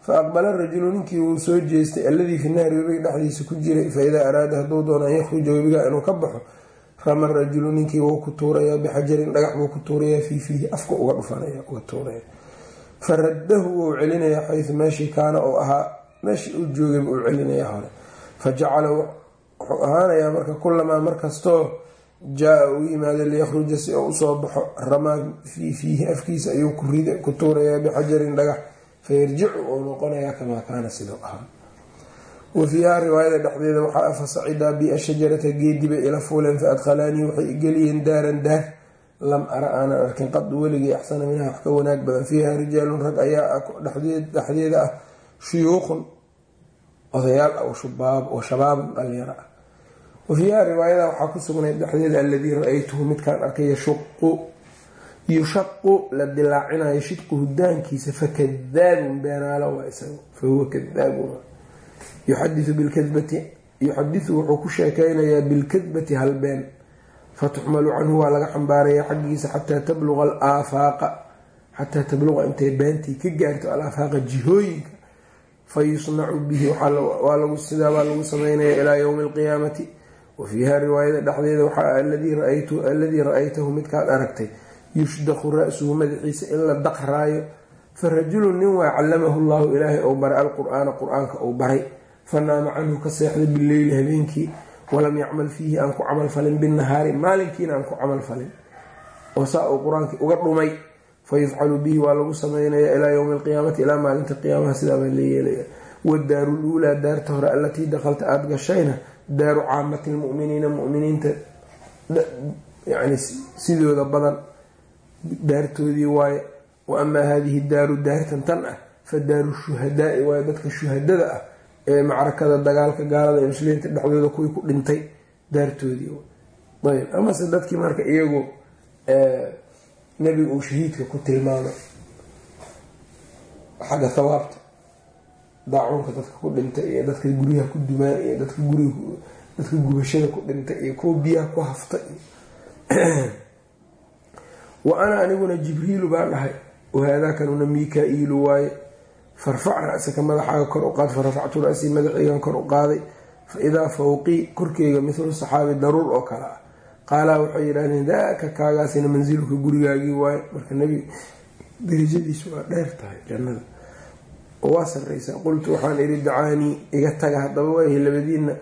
Fa aqbala rajulu ninkii wuu soo jeestay alladii fi nahri webiga dhexdiisa ku jiray fa idaa araada hadduu doono an yakhruja webiga inuu ka baxo rama rajulu ninkii wuu ku tuurayaa bixajarin dhagax buu ku tuurayaa fii fiihi afka uga dhufanaya uga tuuraya. Fa raddahu wuu celinayaa xaysu meeshii kaana uu ahaa meeshii uu joogayba uu celinayaa hore. Fa jacala wuxuu ahaanayaa marka kulamaa markastoo jaa-a uu yimaada liyakhruja si oo u soo baxo ramaa fii fiihi afkiisa ayuu ku tuurayaa bixajarin dhagax. Fayarjicu uu noqonayaa kamaa kaana siduu ahaa wa fiihaa riwaayada dhexdeeda waxaa afa sacidaa bi ashajarata geedibay ila fuuleen fa adkhalaanii waxay igeliyeen daaran daar lam ara aanan arkin qadu weligii axsana minha wax ka wanaag badan. Fiiha rijaalun rag ayaa dhexdeeda ah shuyuuqun odayaal ah wa shabaabun dhalinyaro ah. Wa fiiha riwaayada waxaa ku sugnayd dhexdeeda aladii ra'aytuhu midkaan arkay yushaqu la dilaacinayo shidqu hudaankiisa fakadaabun beenaalo waa isaga fahuwa kadaabun yuxadiu bilkadbati yuxadiu wuxuu ku sheekeynayaa bilkadbati halbeen. Fatuxmalu canhu waa laga xambaaraya xaggiisa xataa tabluqa alaafaaqa xataa tabluqa intay beentii ka gaarto alaafaaqa jihooyinka. Fa yusnacu bihi sidaabaa lagu sameynaya ilaa yowmi alqiyaamati. Wa fiiha riwaayada dhexdeeda waxaa aladii ra'aytahu midkaad aragtay yushdaqu ra-suhu madaxiisa in la daqraayo fa rajulun nin waa callamahu llahu ilaahay ou baray alqur-aana qur'aanka uu baray fa naama canhu ka seexday bileyli habeenkii walam yacmal fiihi aan ku camal falin binahaari maalinkiina aan ku camal falin. Oo saa uu qur'aankii uga dhumay fa yufcalu bihi waa lagu sameynaya ilaa yowmi alqiyaamati ilaa maalinta qiyaamaha sidaabaa la yeelaya. Wadaaru luulaa daarta hore allatii dakhalta aada gashayna daaru caamati lmuminiina muminiinta yani sidooda badan daartoodii waaye wa amaa haadihi daaru daartan tan ah fa daaru shuhadaai waaye dadka shuhadada ah ee macrakada dagaalka gaalada ee muslimiinta dhexdooda kuwii ku dhintay daartoodii. Ayb amase dadkii marka iyagu nebiga uu shahiidka ku tilmaamay. Xagga thawaabta daacuunka dadka ku dhintay iyo dadka guryaha ku dumaan iyo dadka guriga dadka gubashada ku dhintay iyo kuwa biyaha ku hafta wa ana aniguna jibriilu baan dhahay wahaadaakanuna mika-iilu waaye. Farfac ra-saka madaxaaga kor u qaad farafactu ra-sii kor u qaaday. Fa idaa fawqii korkeyga mithlu saxaabi daruur oo kale. Ah qaalaa waxay yidhahdeen daaka kaagaasina mansiluka gurigaagii waaye. Marka nebi darajadiisu waa dheer tahay jannada. Waa sarreysaa qultu waxaan idhi dacaanii iga taga haddaba waayahay labadiina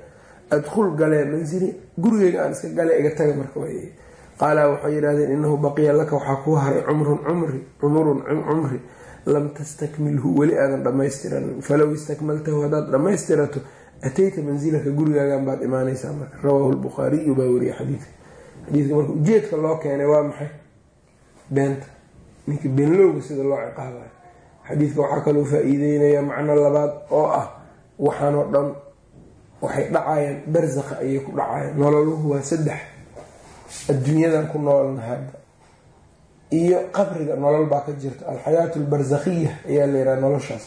adkhul galee mansili gurigeyga aan iska gale iga taga marka waayahay qaalaa waxay yidhahdeen inahu baqiya laka waxaa kuu haray cumrun cumri cumurun cumri lam tastakmilhu weli aadan dhammaystiran. Falow istakmaltahu haddaad dhammaystirato atayta mansilaka gurigaagan baad imaanaysaa marka. Rawaahu lbukhaariyu baa weriye xadiidka. Xadiidka marka ujeedka loo keenay waa maxay? Beenta. Ninka beenlowga sida loo ciqaabayo xadiidka waxaa kaloo faa-iideynaya macno labaad oo ah waxaanoo dhan waxay dhacayaan barsakha ayay ku dhacayaan nololuhu waa saddex adduunyadan ku noolna hadda. Iyo qabriga nolol baa ka jirta. Alxayaatu albarsakhiya ayaa layidhaha noloshaas.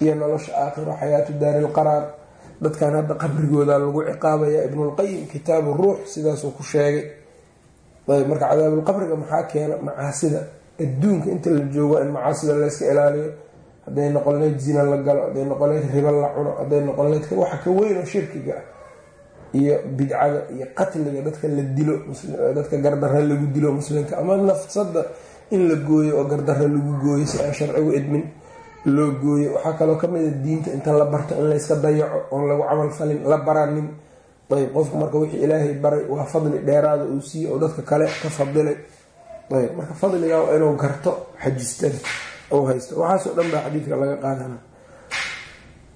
Iyo nolosha aakhiro xayaatu daari lqaraar dadkan hadda qabrigooda lagu ciqaabaya ibnulqayim kitaabu ruux sidaasuu ku sheegay. Marka cadaabulqabriga maxaa keena? Macaasida. Adduunka inta la joogo in macaasida layska ilaaliyo hadday noqon leyd zina la galo hadday noqon leyd riba la cuno hadday noqon leyd waxa ka weynoo shirkiga ah iyo bidcada iyo qatliga dadka la dilo dadka gardarra lagu dilo muslimka ama nafsada in la gooyo oo gardarra lagu gooyo si aan sharcigu idmin loo gooyo. Waxaa kaloo kamida diinta inta la barto in layska dayaco oon lagu camal falin la baranin. Ayb qofku marka wixii ilaahay baray waa fadli dheeraada uu siiye oo dadka kale ka fadilay ayb marka fadliga waa inuu garto xajistada ou haysto. Waxaasoo dhan baa xadiidka laga qaadana.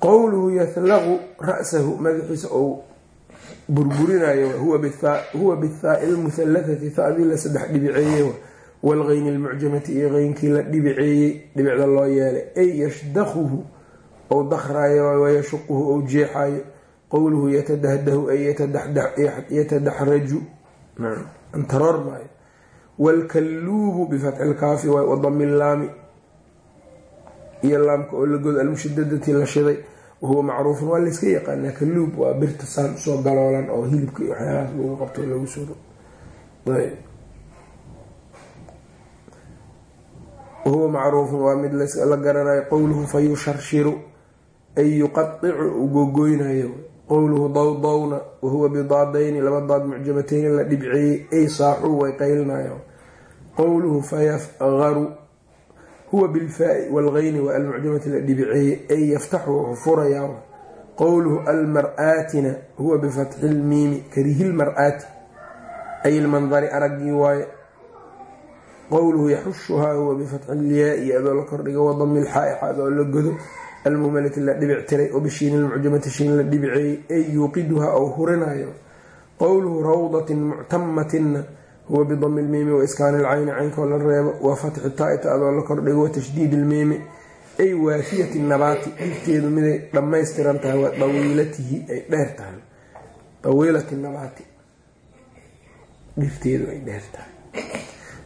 Qowluhu yahlaqu ra-sahu madaxiisa ou burburinayo huwa bithaai lmuhallathati thadii la saddex dhibiceeye waalgeyni almucjamati iyo qeynkii la dhibiceeyey dhibicda loo yeelay ay yashdaquhu ou dakraayo wayashuquhu ou jeexayo qowluhu yatadahdahu ay yatadaxraju antaroor maayo. Waalkalluubu bifatxi lkaafi wadami laami. Iyo laamka oo lagood almushadadati la shiday wahuwa macruufun waa layska yaqaanaa kalluub waa birta saan u soo galoolan oo hilibka iyo waxyaalahaas lagu qabto lagu suro wahuwa macruufun waa mid la garanayo qowluhu fa yusharshiru ay yuqaicu u gogoynayo qowluhu dawdawna wahuwa bidaadayni laba daad mucjamateyni la dhibceeyey ay saaxuu way qaylinayo qowluhu fayafqaru huwa bilfaai waalgeyni waa almucjamati la dhibiceeyey ay yaftaxu wuxuu furayaa qowluhu almar-aatina huwa bifatxi lmiimi karihi lmar-aati ay ilmandari araggii waaye qowluhu yaxushuhaa huwa bifatxi ilyaa-i adoo la kordhiga wadami lxaa'ixa adoo la godo almuhmalati la dhibic tiray oo bishiini lmucjamati shiin la dhibiceeyey ay yuuqiduha ou hurinayo qowluhu rawdatin muctamatinna huwa bidami lmiimi wa iskaani ilcayni caynkoo la reebo. Wa fatxi taa'ita la kordhigo. Wa tashdiidi ilmiimi ay waafiyati nabaati dhirteedu miday dhammaystiran tahay. Wa dawiilatihi ay dheer tahay. Dawiilati nabaati dhirteedu ay dheer tahay.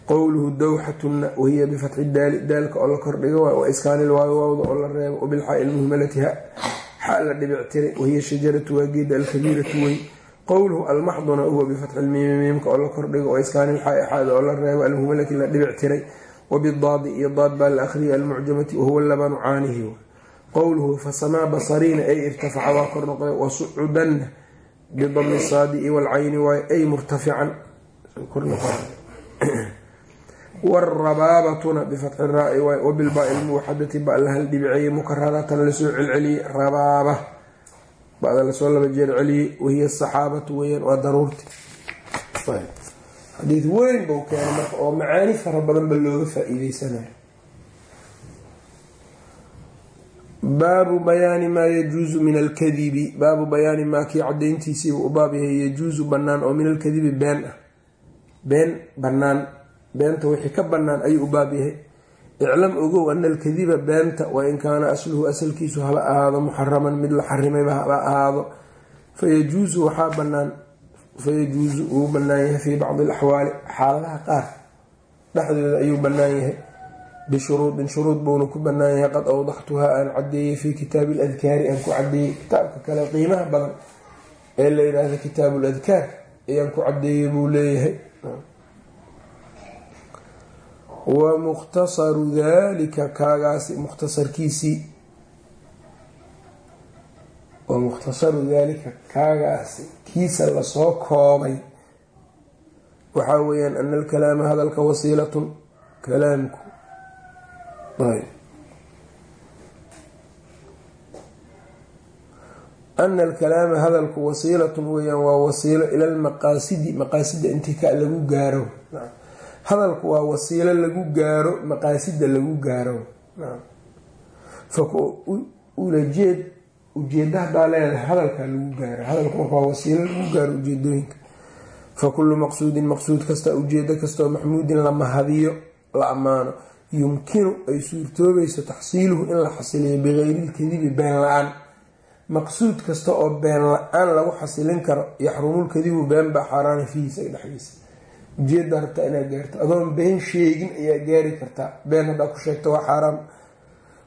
Qowluhu dawxatuna wahiya bifatxi daali daalka oo la kordhigo. Wa iskaanil waayo waawda oo la reebo. Wabilxaa ilmuhmalati xa la dhibic tiray wahiya shajaratu waa geeda alkabiiratu weyn qowluhu almaxduna huwa bifatxi lmiimi miimka oo la kordhigo wa iskaanil xaa xaada oo la reebo almuhmalati la dhibic tiray wabidaadi iyo daad baa la akhriyay almucjamati wahuwa labanu caanihi qowluhu fasamaa basariina ay irtafaca waa kor noqda wasucudanna bidami saadi i walcayni waay ay murtafican warabaabatuna bifatxi raa-i waay wabilbaa ilmuwaxadati ba la hal dhibiceye mukararatan la soo celceliyey rabaaba bada la soo laba jeer celiyey wahiya saxaabatu weyaan waa daruurti xadiid weyn buu keenay marka oo macaani fara badan ba looga faa-iideysanayo baabu bayaani maa yajuusu min alkadibi baabu bayaani maa kii cadayntiisiiba u baab yahay yajuusu banaan oo min alkadibi been ah been banaan beenta wixii ka banaan ayuu u baab yahay iclam ogow ana alkadiba beenta wain kaana asluhu asalkiisu haba ahaado muxaraman mid la xarimayba haba ahaado fayajuusu waxaa banaan fayajuusu wuu banaan yahay fii bacdi alaxwaali xaaladaha qaar dhexdooda ayuu banaan yahay bishuruudin shuruud buuna ku banaan yahay qad awdaxtuhaa aan cadeeyey fii kitaabi aladkaari aan ku cadeeyey kitaabka kale qiimaha badan ee la yidhaahda kitaabu ladkaar ayaan ku cadeeyey buu leeyahay wa mukhtasaru dalika kaagaasi mukhtasarkiisii wa mukhtasaru daalika kaagaasi kiisa la soo koobay. Waxaa weeyaan ana alkalaama hadalka wasiilatun kalaamku. Ana alkalaama hadalku wasiilatun weyaan waa wasiilo ila lmaqaasidi maqaasida intika lagu gaaro hadalku waa wasiilo lagu gaaro maqaasida lagu gaaro. Ulajeed ujeeda hadaa leedahay hadalkaa lagu gaaro. Hadalku waa wasiilo lagu gaaro ujeedooyinka fa kullu maqsuudin maqsuud kasta ujeedo kastoo maxmuudin la mahadiyo la ammaano yumkinu ay suurtoobayso taxsiiluhu in la xasiliyo bikeyrilkadibi been la'aan. Maqsuud kasta oo been la'aan lagu xasilin karo yaxrumulkadibu been baa xaaraana fiihiisa dhexdiisa ujeeda rabtaa inaad gaarto. Adoon been sheegin ayaa gaari kartaa been haddaa ku sheegto waa xaaraam.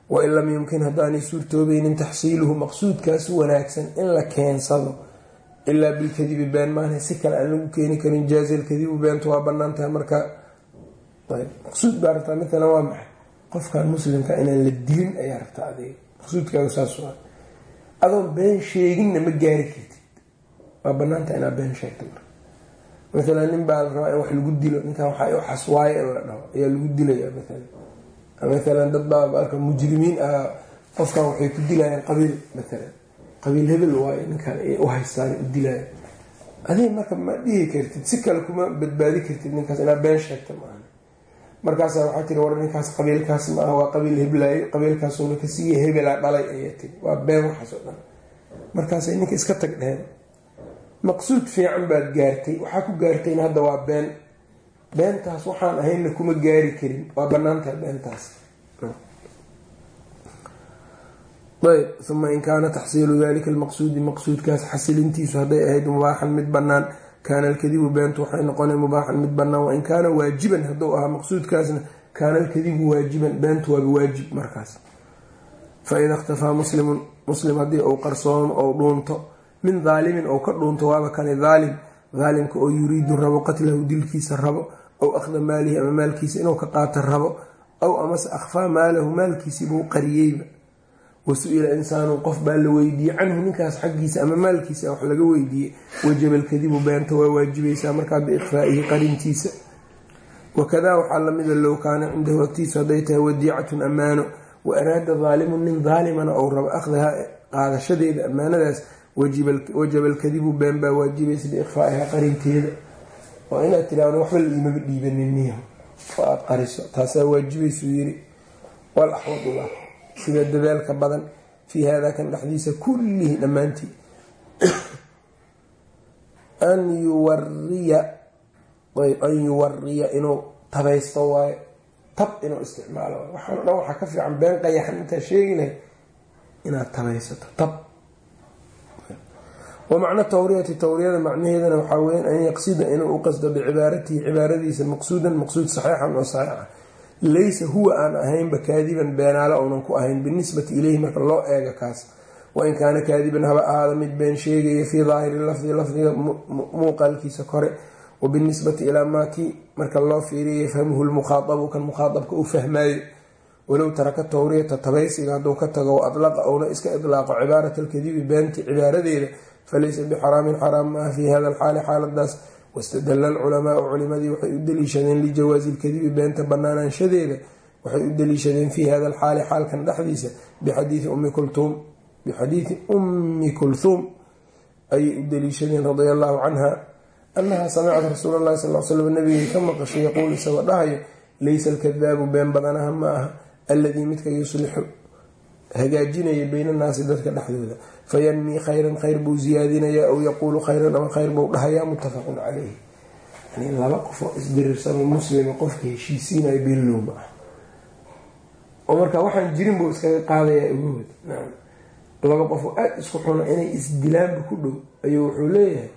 Wain lam yumkin haddaanay suurtoobaynin taxsiiluhu maqsuudkaas wanaagsan in la keensado. Ilaa bilkadibi been maana si kale aan lagu keeni karin. Jaazilkadibu beentu waa bannaan tahay marka. Maqsuud baa rabtaa. Matalan waa maxay? Qofkan muslimka inaan la dilin ayaa rabtaa adiga. Maqsuudkaagu saas adoon been sheeginna ma gaari kartid. Waa banaantaha inaad been sheegto matalan nin baa la rabaa in wax lagu dilo. Ninkan waxaa u xaswaayo in la dhaho. Ayaa lagu dilaya matalan matalan dad baa marka mujrimiin ah qofkan waxay ku dilayaan qabiil matalan qabiil hebel waayo ninkan ay u haystaan u dilaya adiga marka ma dhihi kartid si kale kuma badbaadi kartid ninkaas inaad been sheegta maaha. Markaasa waxaa tiri war ninkaas qabiilkaas ma ah waa qabiil heblaayo qabiilkaasuna kasiiya hebelaa dhalay ayaa tiri waa been waxaas oo dhan. Markaasay ninka iska tag dheheen maqsuud fiican baad gaartay. Waxaa ku gaartayna hadda waa been. Beentaas waxaan ahaynna kuma gaari karin. Waa banaantahay beentaas. Ayb uma in kaana taxsiilu dalika almaqsuudi maqsuudkaas xasilintiisu hadday ahayd mubaaxan mid banaan kaana alkadibu beentu waxay noqona mubaaxan mid banaan wain kaana waajiban hadduu ahaa maqsuudkaasna kaana alkadibu waajiban beentu waaba waajib markaas. Faida ikhtafaa muslimun muslim haddii uu qarsoomo ou dhuunto min daalimin ou ka dhuunto waaba kani daalim daalimka oo yuriidu rabo qatlahu dilkiisa rabo aw akhda maalihi ama maalkiisa inuu ka qaato rabo aw amase akhfaa maalahu maalkiisii buu qariyeyba wasu-ila insaanun qof baa la weydiiyey canhu ninkaas xaggiisa ama maalkiisa wax laga weydiiyey. Wajabaalkadibu beenta waa waajibaysaa markaa biikhfaa'ihi qarintiisa. Wakadaa waxaa lamida low kaana cindahu agtiisu hadday tahay wadiicatun ammaano. Wa araada daalimun nin daalimana ou rabo akhdahaa qaadashadeeda ammaanadaas wajaba alkadibu been baa waajibaysa biikhfaa'iha qarinteeda. Oo inaad tiraahdo waxba la imaba dhiibanin niyo. Oo aada qariso. Taasaa waajibaysuu yiri wal sida dabeelka badan fii haadaa kan dhexdiisa kullihi dhammaantii an yuwariya an yuwariya inuu tabaysto waayo. Tab inuu isticmaalo. Waxaano dhan waxaa ka fiican been qayaxan intaa sheegi lahay inaad tabaysato. Tab wa macno tawriyati tawriyada macnaheedana waxaa weyan an yaqsida inuu u qasdo bicibaaratihi cibaaradiisa maqsuudan maqsuud saxiixan oo saxiixa laysa huwa aan ahaynba kaadiban beenaale uunan ku ahayn binisbati ileyhi marka loo eego kaas. Wain kaana kaadiban haba ahaada mid been sheegaya fii daahiri lafdi lafdiga muuqaalkiisa kore. Wabinisbati ilaa maakii marka loo fiiriya yafhamuhu lmukhaadabu kan mukhaaabka u fahmaayo. Walow taraka tawriyata tabaysiga hadduu ka tago wa adlaqa ouna iska idlaaqo cibaarata alkadibi beenti cibaaradeeda falaysa bixaraamin xaraam maaha fii hada alxaali xaaladaas wastadala alculamaau culimadii waxay u daliishadeen lijawaazi lkadibi beenta banaanaanshadeeda waxay u daliishadeen fii hada alxaali xaalkan dhexdiisa bixadiidi ummi kultuum bixadiidi ummi kulhuum ayay u daliishadeen radia allahu canha anaha samicat rasuul lahi sal slam nabigay ka maqashay yaquul isagoo dhahayo laysa alkadaabu been badanaha ma aha alladii midka yuslixu hagaajinaya bayna annaasi dadka dhexdooda fayanmii khayran khayr buu ziyaadinayaa aw yaquulu khayran ama khayr buu dhahayaa muttafaqun caleyhi yani laba qof oo isdiriirsano muslima qofka heshiisiinayo beenlow ma ah oo marka waxaan jirin buu iskaga qaadayaa ugood laba qof oo aada isku xuno inay isdilaanba ku dhow ayuu wuxuu leeyahay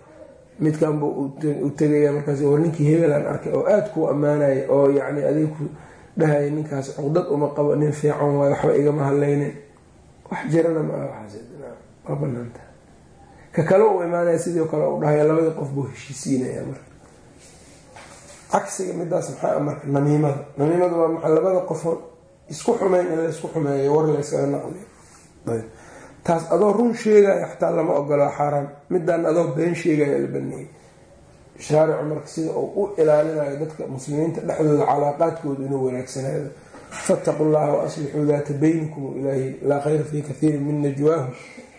midkan buu u tegaya markaas war ninkii hebelaan arkay oo aada kuu ammaanaya oo yacni adig ku dhahaya ninkaas cuqdad uma qabo nin fiican waayo waxba igama hadlaynin wax jirana ma aha waa banaanta ka kale uu imaanaya sidoo kale u dhahaya labadii qof buu heshiisiinaya marka. Cagsiga midaas maxaa marka? Namiimada. Namiimada waa maa labada qofoo isku xumeyn in laysku xumeeyo war layskaga naqliyo. Taas adoo run sheegaya xataa lama ogolo xaaraan. Midaan adoo been sheegaya la baneeyey. Shaaricu marka sida uu u ilaalinayo dadka muslimiinta dhexdooda calaaqaadkooda inuu wanaagsanaado. Fattaqu llaha waaslixuu daata baynikum ilaahi laa khayra fii kathiirin min najwaahum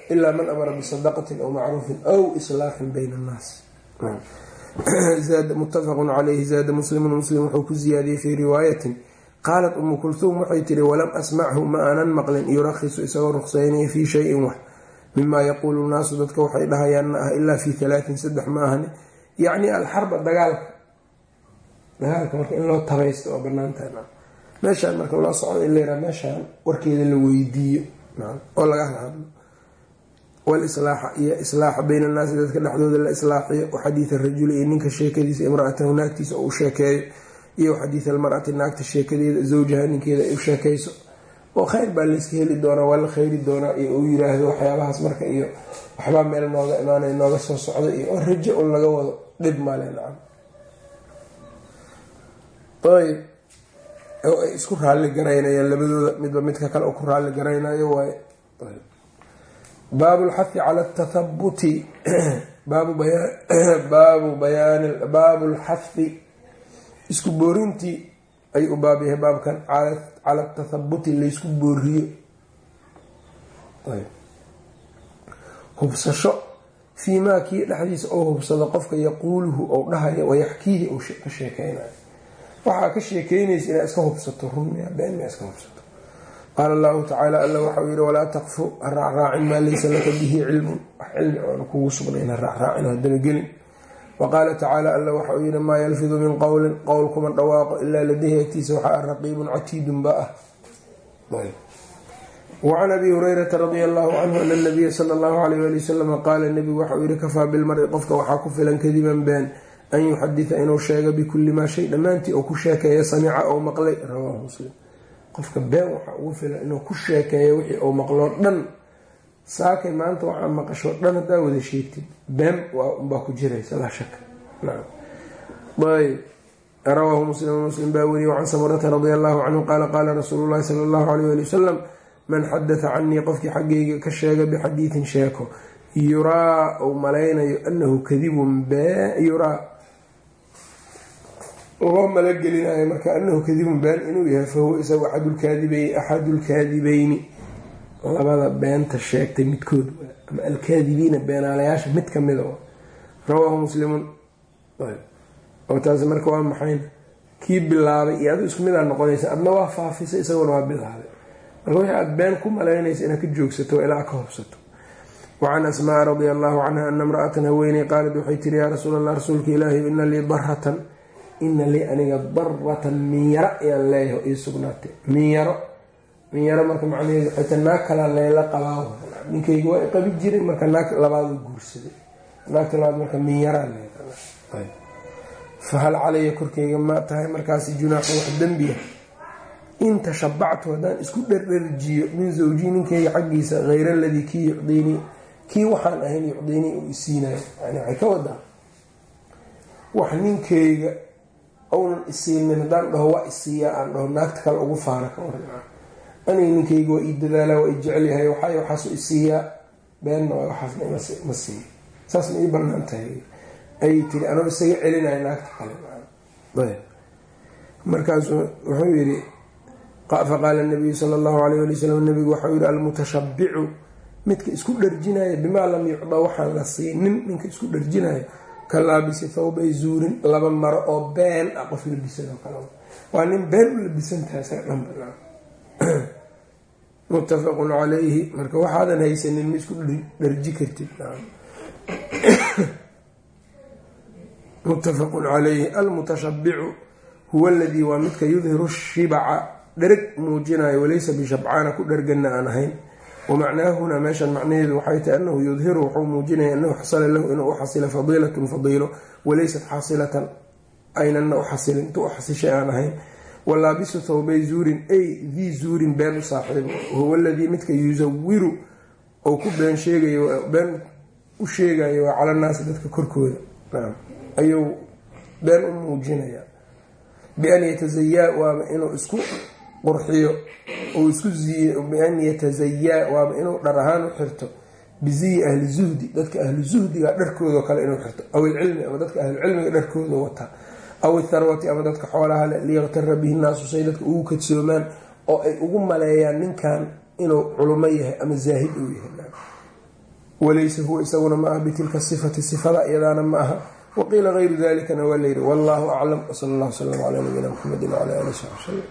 ilaa man amara bisadaqatin aw macruufin aw islaaxin bayna annaas muttafaqun caleyhi zaada muslimun muslim wuxuu ku ziyaadiyey fii riwaayatin qaalat umu kulhuum waxay tiri walam asmachu ma aanan maqlin yurakhisu isagoo ruqseynaya fii shayin wax mimaa yaquulu nnaasu dadka waxay dhahayaan ma ah ilaa fii talaatin saddex ma ahani yacni alxarba dagaalka dagaalka marka in loo tabaysto waa banaantahay meeshaan marka loo socdo in layraa meeshaan warkeeda la weydiiyo oo laga hadlo walislaaxa iyo islaaxa bayna annaasi dadka dhexdooda la islaaxiyo waxadiida rajuli iyo ninka sheekadiisa imraatahu naagtiisa oo u sheekeeyo iyo xadiid almarati naagta sheekadeeda zawjaha ninkeeda ay u oo khayr baa layska heli doonaa waa la kheyri doonaa iyo uu yiraahdo waxyaabahaas marka iyo waxbaa meel nooga imaanay nooga soo socda iyo oo rajo un laga wado dhib male nacam ayb oo ay isku raalli garaynayaan labadooda midba midka kale oo ku raalli garaynayo waaye baabu lxahi cala atathabuti baabu bayaan baabu lxahi isku boorintii ayuu u baab yahay baabkan cala tathabuti laysku booriyo. Hubsasho. Fii maa kii dhexdiisa oo hubsado qofka yaquuluhu ou dhahayo wayaxkiihi ou ka sheekeynayo. Waxaa ka sheekeynaysa inaad iska hubsato runmiya been maa iska hubsato qaala allahu tacaala alla waxau yihi walaa taqfu ha raacraacin maa laysa laka bihi cilmun wax cilmi oona kugu sugnayn ha raacraacin ha dabagelin waqaala tacaala alla waxauu yihi maa yalfidu min qowlin qowl kuma dhawaaqo ilaa ladayhi agtiisa waxaa ah raqiibun catiidun ba ah wacan abi hurayrata radia allahu canhu ana nabiya sala allahu alayh ali wasalam qaala nebigu waxauu yihi kafaa bilmari qofka waxaa ku filan kadiban been an yuxadita inuu sheego bikulli maa shay dhammaantii oo ku sheekeeya samica ou maqlay rawaahu muslim qofka been waxaa ugu filan inuu ku sheekeeyo wixii uu maqloo dhan. Saakay maanta waxaa maqashoo dhan haddaa wada sheegtid. Been baa ku jiraysa laa shaka. Muslim baa weriye wacan samurata radia allahu canhu qaala qaala rasuulu llahi allahu alayh ali wasalam man xadatha canii qofkii xaggayga ka sheega bixadiidin sheeko. Yuraa uu malaynayo anahu kadibun yuraa loo malagelinayo marka anahu kadibun been inuu yahay fahuwa isagu axadulkaadibeyni labada beenta sheegtay midkood ama alkaadibiina beenaalayaasha mid kamida rawaahu muslimun. Oo taasi marka waa maxayna kii bilaabay iyo adu isku midaa noqonaysa adna waa faafisay isaguna waa bilaabay. Marka wixii aad been ku malaynaysa inaad ka joogsato ilaa ka hobsato wacan asmaa radia allahu canha ana imra'atan haweeney qaalad waxay tiri yaa rasuul allah rasuulka ilaahi ina lii daratan ina lii aniga daratan minyaro ayaan leeyahay ii sugnaatay. Minyaro. Minyaro marka macnaheedu xita naag kala leyla qabaa ninkayga waa qabi jiray marka naag labaadu guursaday. Naagta labaad marka minyaraa fahal calaya korkeyga ma tahay markaasi junaaxu wax dembiya in tashabactu haddaan isku dherdherjiyo min zawjii ninkeyga xaggiisa hayr aladii kii yucdiinii kii waxaan ahayn yucdiinii uu isiinayo yani waxay ka wadaa wax ninkeyga ownan isiinin haddaan dhaho waa isiiyaa aan dhaho naagta kale ugu faana ka waran aniga ninkeyga waa ii dadaalaa waa i jecelyahay waxay waxaasu isiiyaa beenna waxaasna ma siiyo saas ma ii bannaan tahay. Ayay tiri anoo isaga celinaya naagta kale. Markaasuu wuxuu yidhi faqaala nabiyu sala allahu alayh ali wasalam nabigu waxau yihi almutashabicu midka isku dharjinaya bimaa lam yucda waxaan la siinin ninka isku dharjinaya ka laabisi thawbay zuurin laba maro oo been ah qof labisanoo kale. Waa nin been u labisantahay sa dhan banaan muttafaqun calayhi. Marka waxaadan haysanin ma isku dharji kartid muttafaqun calayhi. Almutashabicu huwa aladii waa midka yudhiru shibaca. Dhereg muujinayo walaysa bishabcaana ku dherganna aan ahayn wamacnaahuna meeshan macnaheedu waxay tahay anahu yudhiru wuxuu muujinaya anahu xasala lahu inuu u xasila fadiilatun fadiilo walaysat xaasilatan aynanna u xasilin tu u xasishay aan ahayn. Walaabisu thawbay zuurin ay dii zuurin been u saaxiibo huwa aladii midka yusawiru ou ku been sheegayo been u sheegayo waa cala naasi dadka korkooda. Ayuu been u muujinaya bian yatazayaa waaba inuu isku qurxiyo uu isku bian yatazayaa waaba inuu dhar ahaan u xirto. Biziyi ahli zuhdi dadka ahlu zuhdiga dharkoodao kale inuu xirto. Aw ilcilmi ama dadka ahlucilmiga dharkooda wataa aw itharwati ama dadka xoolaha le liyaktara bihi naasu say dadka ugu kadsoomaan oo ay ugu maleeyaan ninkan inuu culumo yahay ama zaahid uu yahay. Walaysa huwa isaguna ma aha bitilka sifati sifada iyadaana ma aha. Waqiila gayru dalikana waa layidhi wallahu aclam wsala allah wslam calaa nabiyina mxamedi wcala ali wslm